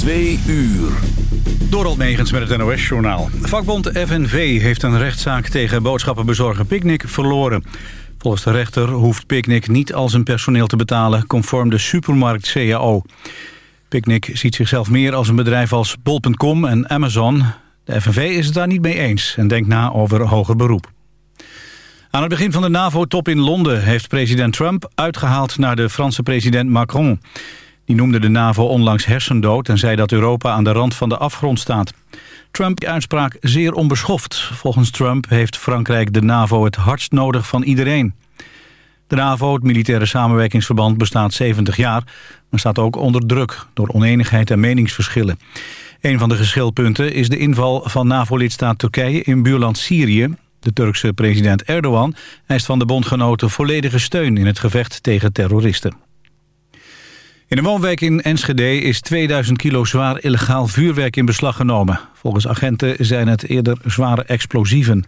Twee uur. Dorald Megens met het NOS-journaal. Vakbond FNV heeft een rechtszaak tegen boodschappenbezorger Picnic verloren. Volgens de rechter hoeft Picnic niet al zijn personeel te betalen... conform de supermarkt CAO. Picnic ziet zichzelf meer als een bedrijf als Bol.com en Amazon. De FNV is het daar niet mee eens en denkt na over hoger beroep. Aan het begin van de NAVO-top in Londen heeft president Trump uitgehaald naar de Franse president Macron. Die noemde de NAVO onlangs hersendood en zei dat Europa aan de rand van de afgrond staat. Trump uitspraak zeer onbeschoft. Volgens Trump heeft Frankrijk de NAVO het hardst nodig van iedereen. De NAVO, het militaire samenwerkingsverband, bestaat 70 jaar... maar staat ook onder druk door oneenigheid en meningsverschillen. Een van de geschilpunten is de inval van NAVO-lidstaat Turkije in buurland Syrië. De Turkse president Erdogan eist van de bondgenoten volledige steun in het gevecht tegen terroristen. In een woonwijk in Enschede is 2000 kilo zwaar illegaal vuurwerk in beslag genomen. Volgens agenten zijn het eerder zware explosieven.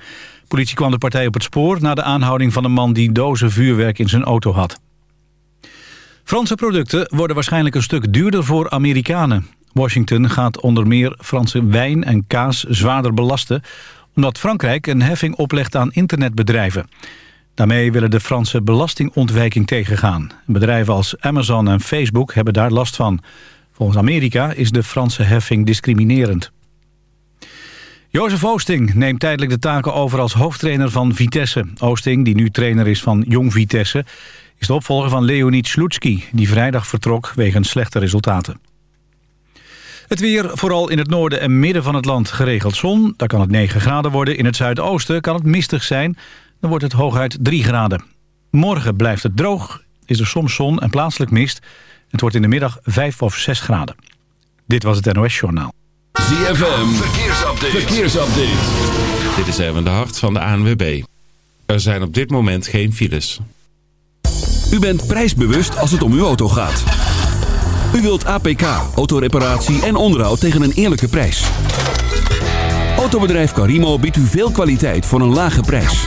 Politie kwam de partij op het spoor na de aanhouding van een man die dozen vuurwerk in zijn auto had. Franse producten worden waarschijnlijk een stuk duurder voor Amerikanen. Washington gaat onder meer Franse wijn en kaas zwaarder belasten... omdat Frankrijk een heffing oplegt aan internetbedrijven. Daarmee willen de Franse belastingontwijking tegengaan. Bedrijven als Amazon en Facebook hebben daar last van. Volgens Amerika is de Franse heffing discriminerend. Jozef Oosting neemt tijdelijk de taken over als hoofdtrainer van Vitesse. Oosting, die nu trainer is van Jong Vitesse... is de opvolger van Leonid Slutski, die vrijdag vertrok wegens slechte resultaten. Het weer, vooral in het noorden en midden van het land geregeld zon. Daar kan het 9 graden worden. In het zuidoosten kan het mistig zijn. Dan wordt het hooguit 3 graden. Morgen blijft het droog, is er soms zon en plaatselijk mist. Het wordt in de middag 5 of 6 graden. Dit was het NOS Journaal. ZFM, verkeersupdate. verkeersupdate. Dit is even de hart van de ANWB. Er zijn op dit moment geen files. U bent prijsbewust als het om uw auto gaat. U wilt APK, autoreparatie en onderhoud tegen een eerlijke prijs. Autobedrijf Carimo biedt u veel kwaliteit voor een lage prijs.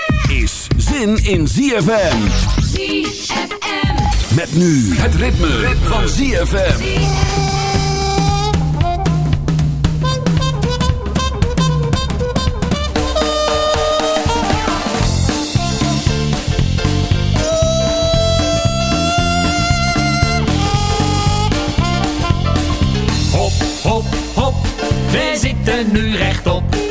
zin in ZFM. ZFM. Met nu het ritme, van ZFM. Hop, hop, hop, we zitten nu rechtop.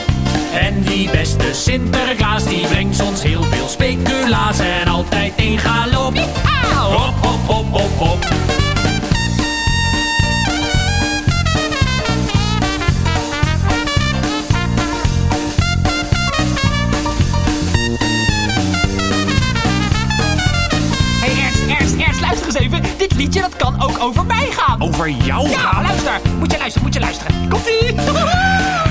En die beste Sinterklaas die brengt ons heel veel speculaas en altijd in galop. Hop, hop, hop, hop, hop. Hey Ernst, Ernst, Ernst, luister eens even. Dit liedje dat kan ook over mij gaan. Over jou Ja, luister. Moet je luisteren, moet je luisteren. Komt-ie.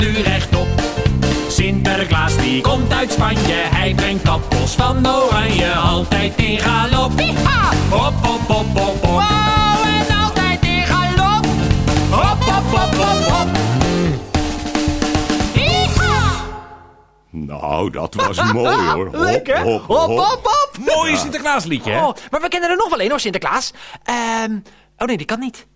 nu rechtop. Sinterklaas die komt uit Spanje. Hij brengt appels van oranje. Altijd in galop. Hop, hop, hop, hop, hop. Wow, en altijd in galop. Hop, hop, hop, hop, hop. Nou, dat was mooi hoor. Hop, Lekker. hop, Hop, hop. hop, hop. Mooi Sinterklaasliedje, hè? Oh, maar we kennen er nog wel één hoor, Sinterklaas. Ehm, oh nee, die kan niet.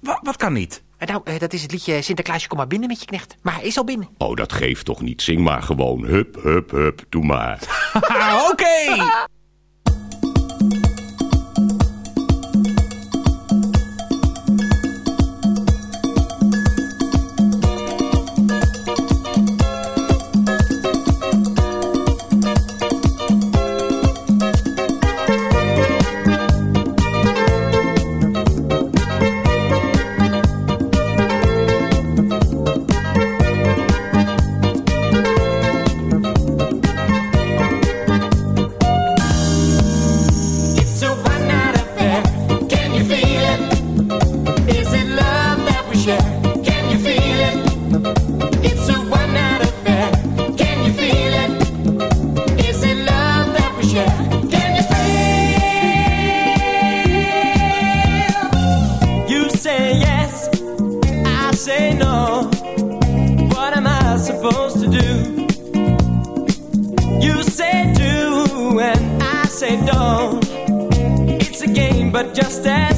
Wat, wat kan niet? Eh, Nou, eh, dat is het liedje Sinterklaasje, kom maar binnen met je knecht. Maar hij is al binnen. Oh, dat geeft toch niet. Zing maar gewoon. Hup, hup, hup. Doe maar. Oké. But just as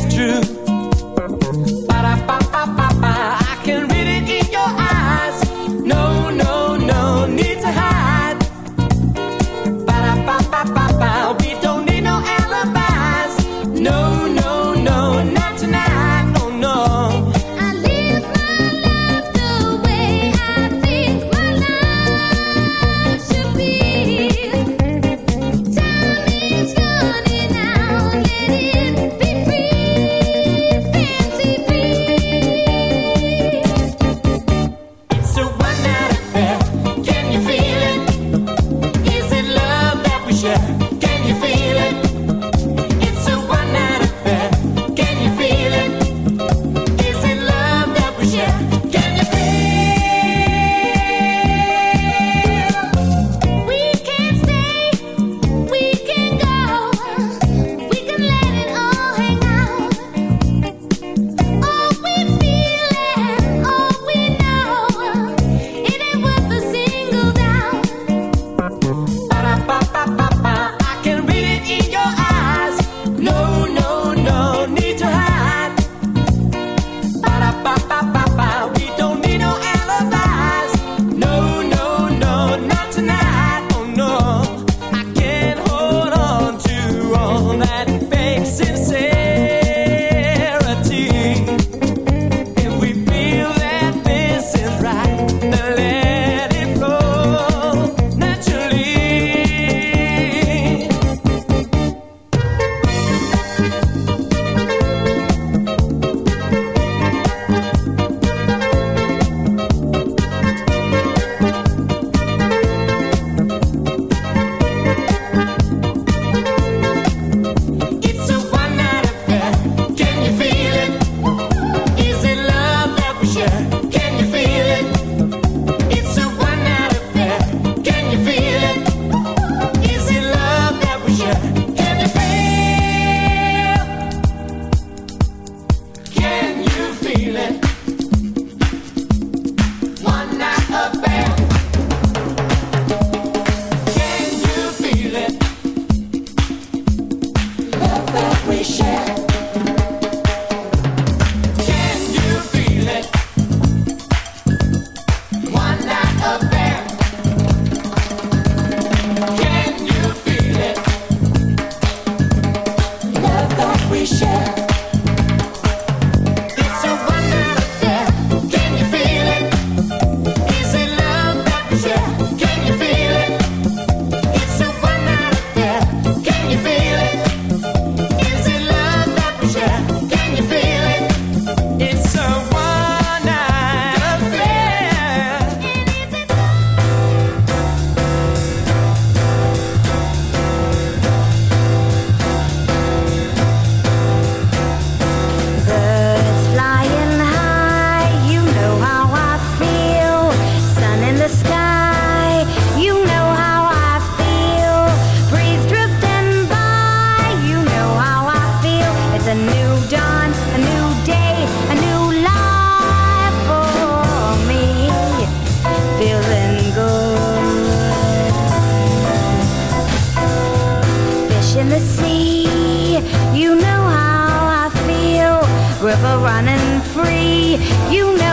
running free, you know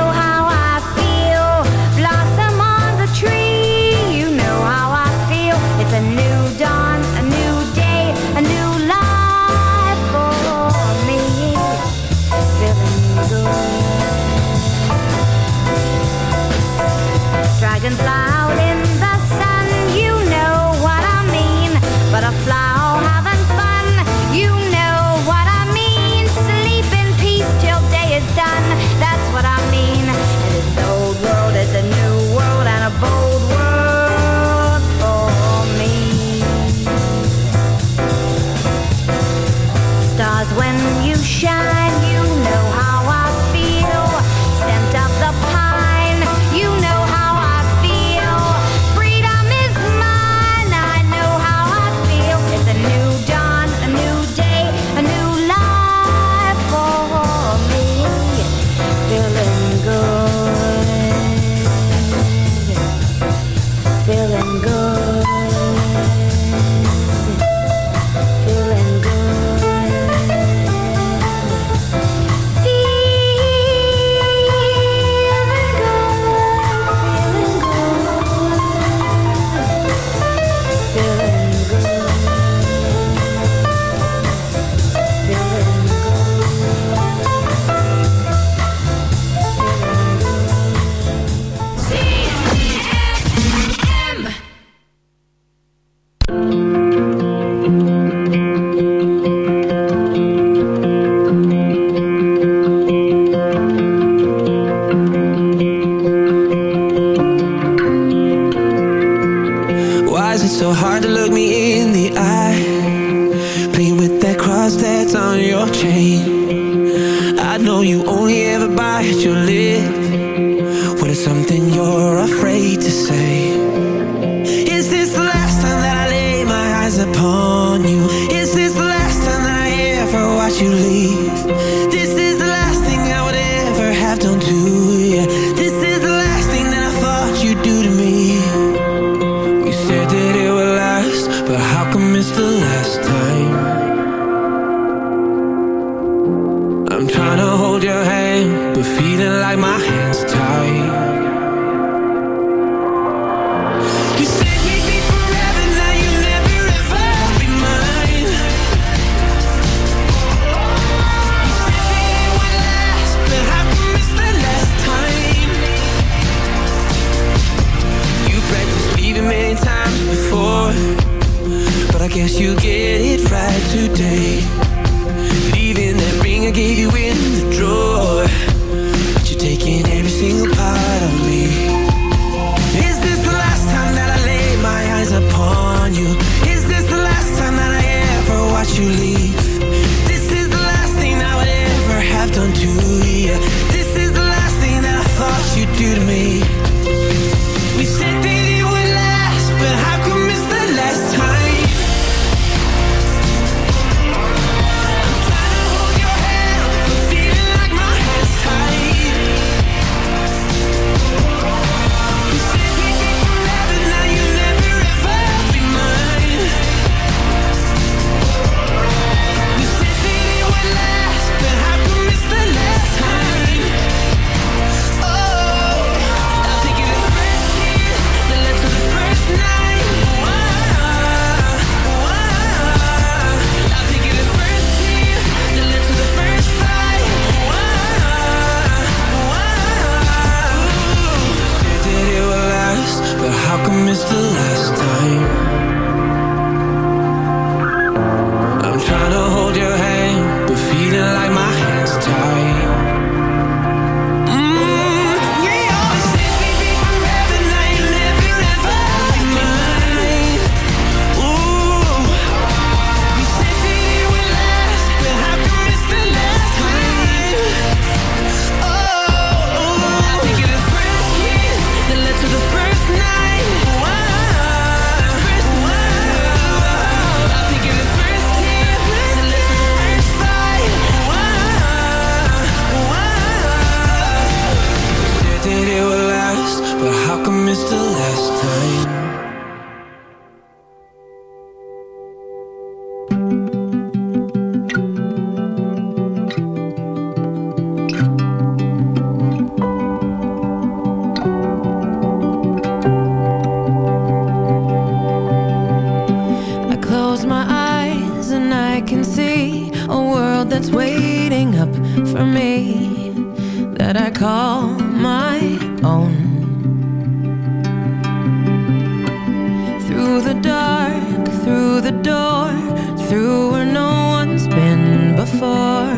before,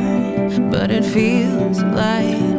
but it feels like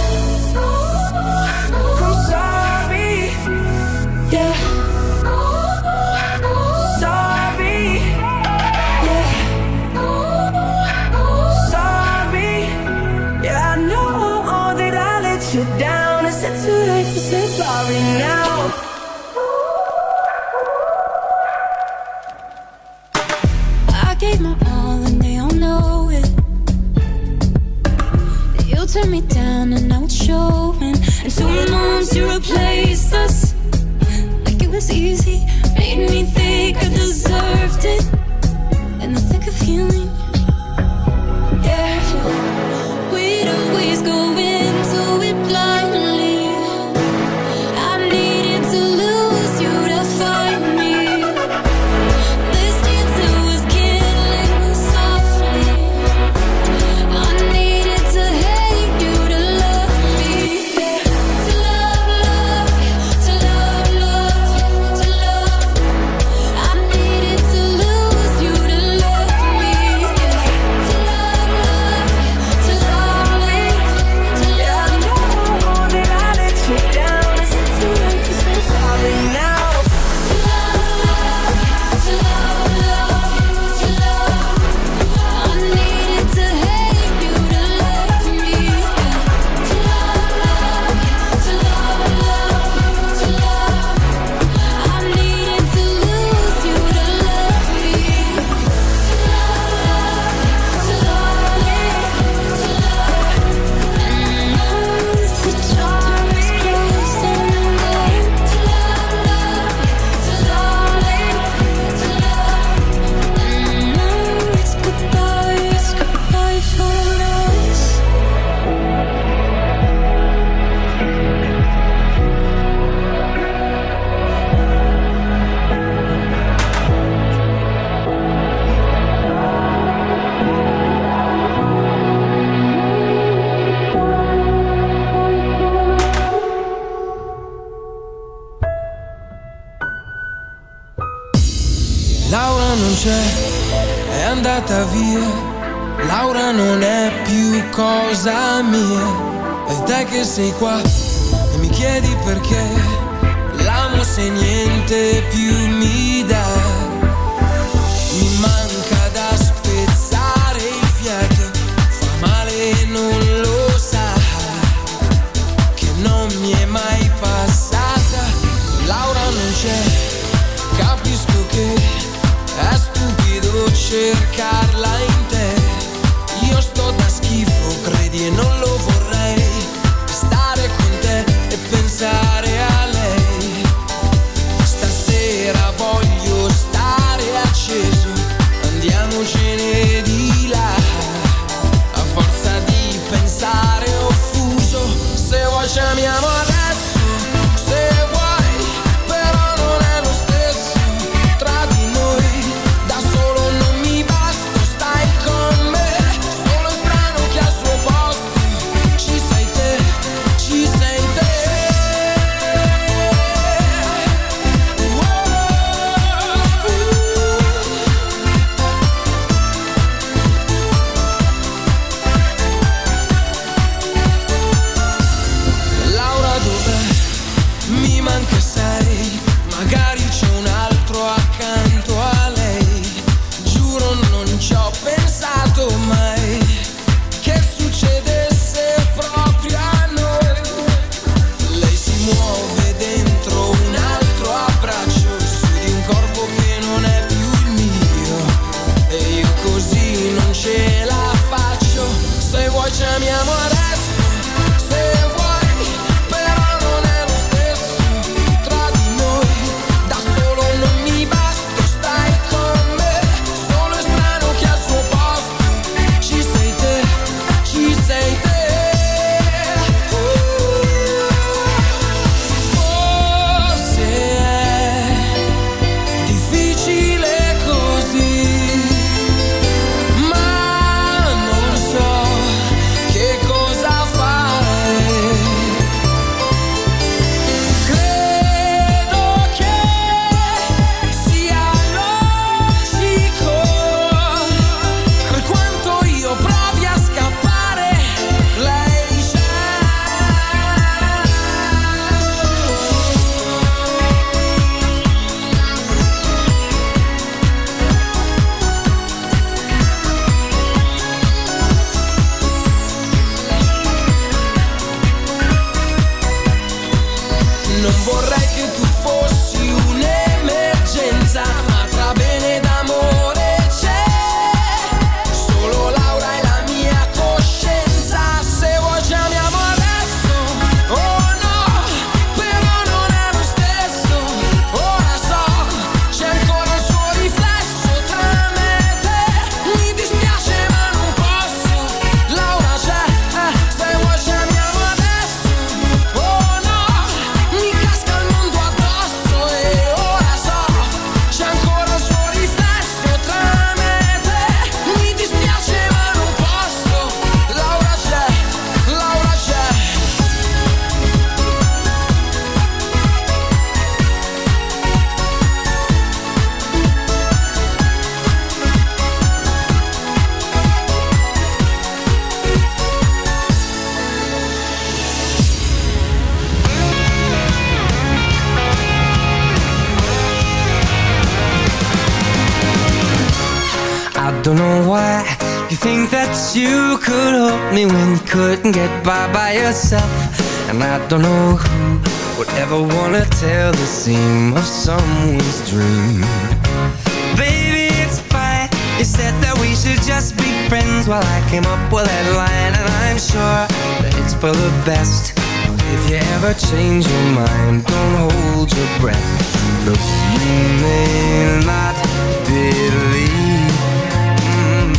And two months, you replaced us like it was easy. Made me think I deserved it. sei qual best. If you ever change your mind Don't hold your breath. Look, you may not believe mm,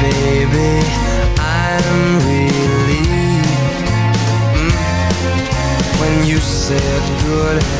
baby, I'm relieved mm, When you said goodbye.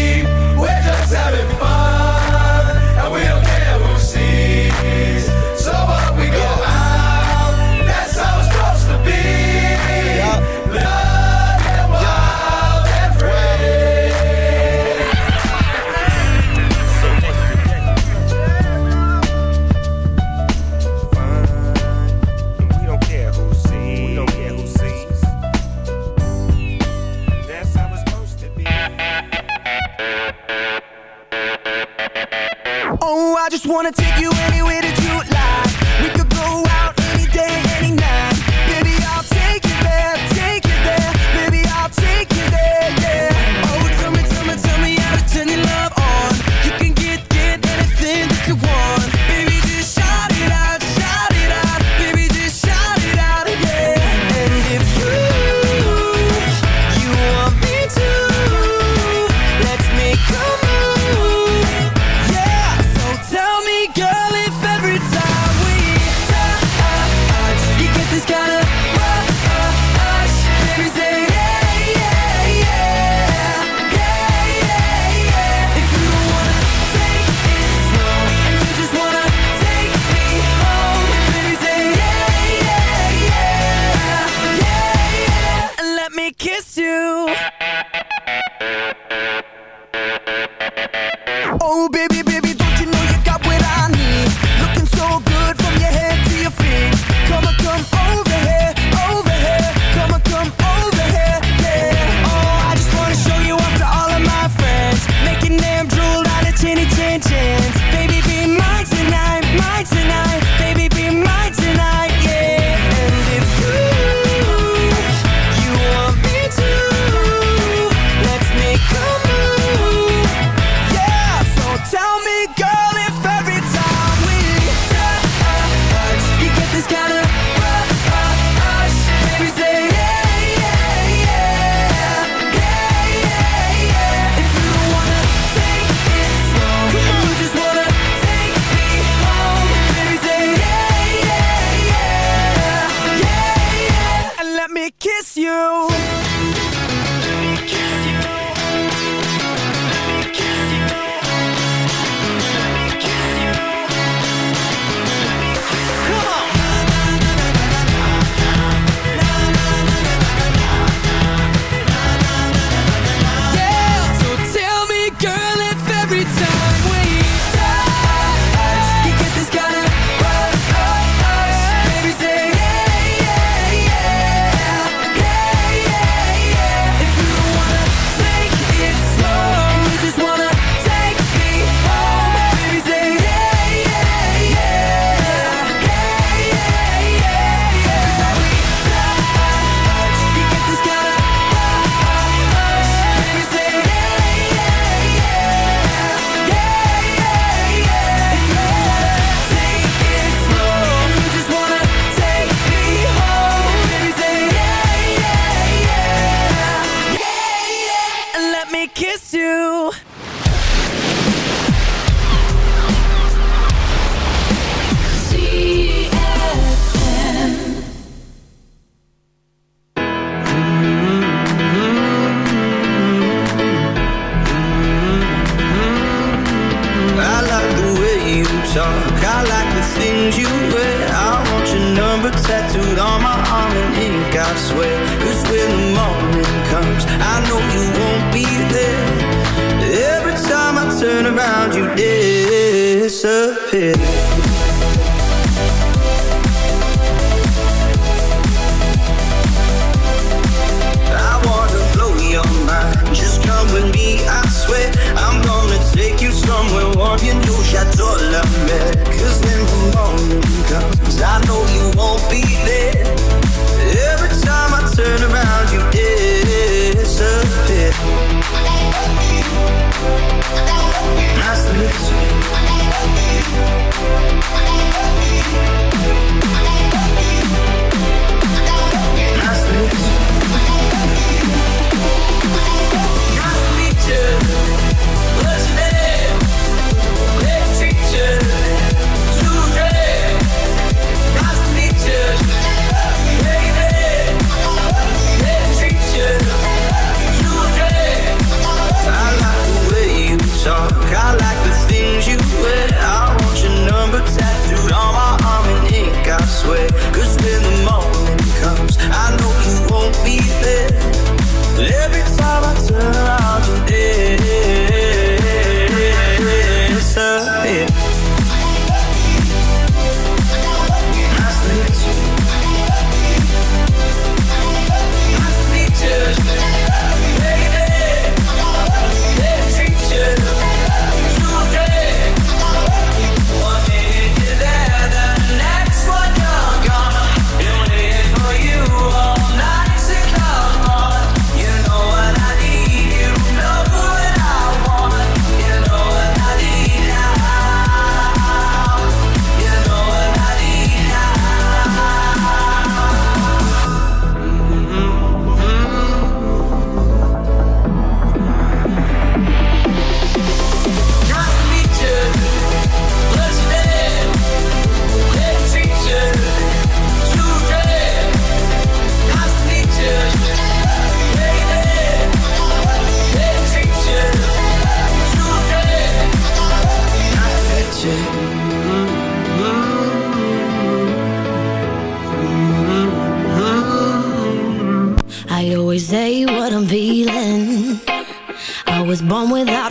Wanna take you anywhere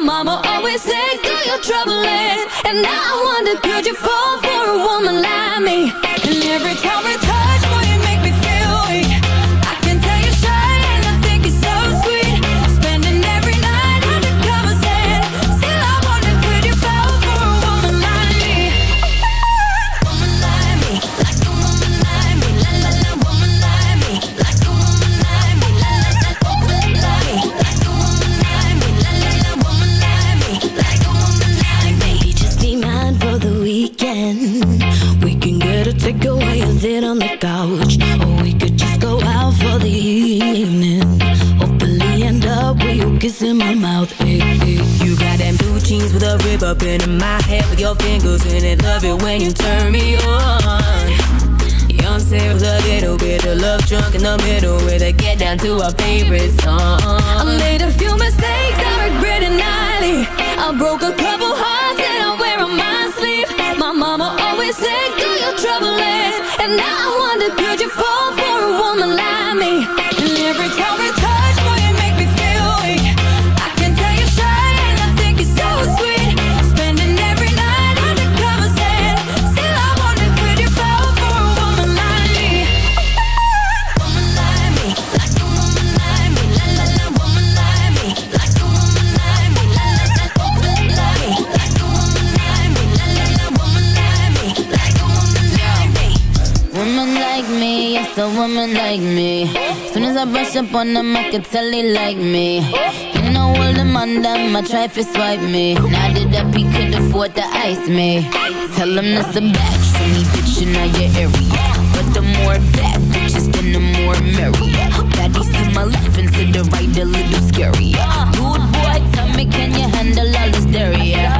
mama always said, girl, you're troubling. And now I wonder, could you fall for a woman like me? And every time we sit on the couch, or we could just go out for the evening. Hopefully end up with you kissing my mouth. Hey, hey. You got them blue jeans with a rib up in my head with your fingers in it. Love it when you turn me on. Beyonce with a little bit of love drunk in the middle where they get down to our favorite song. I made a few mistakes I regret it nightly. I broke a couple hearts said, "Girl, you're troubling," and now I wonder, could you fall a woman like me. Soon as I brush up on them, I can tell they like me. You know all them on them, I try to swipe me. Now that up, he could afford to ice me. Tell him that's a batch for me, bitch, in your area. But the more bad bitches, then the more merry. Baddies to my left and to the right, a little scary. Good boy, tell me, can you handle all this dairy?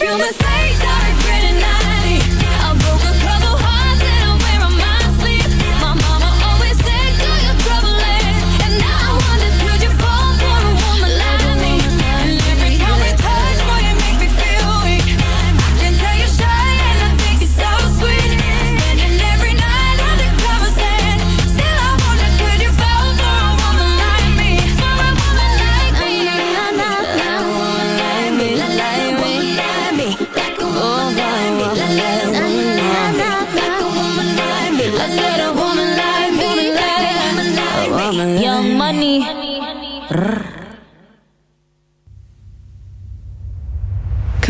me. I made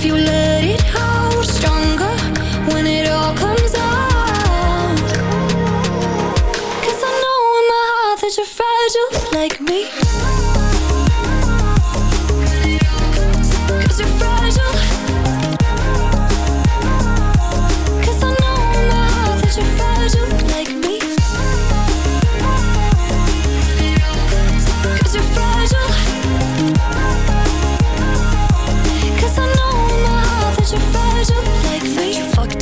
if you let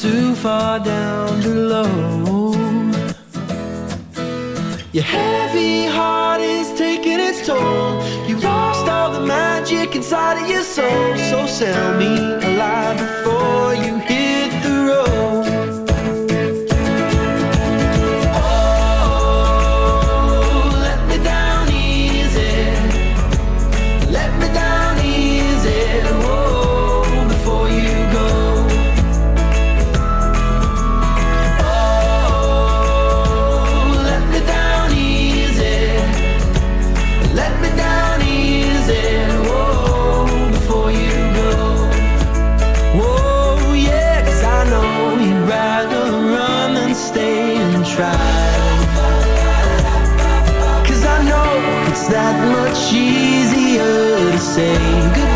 too far down below. Your heavy heart is taking its toll. You lost all the magic inside of your soul. So sell me a lie before you hit the road. much easier to say goodbye.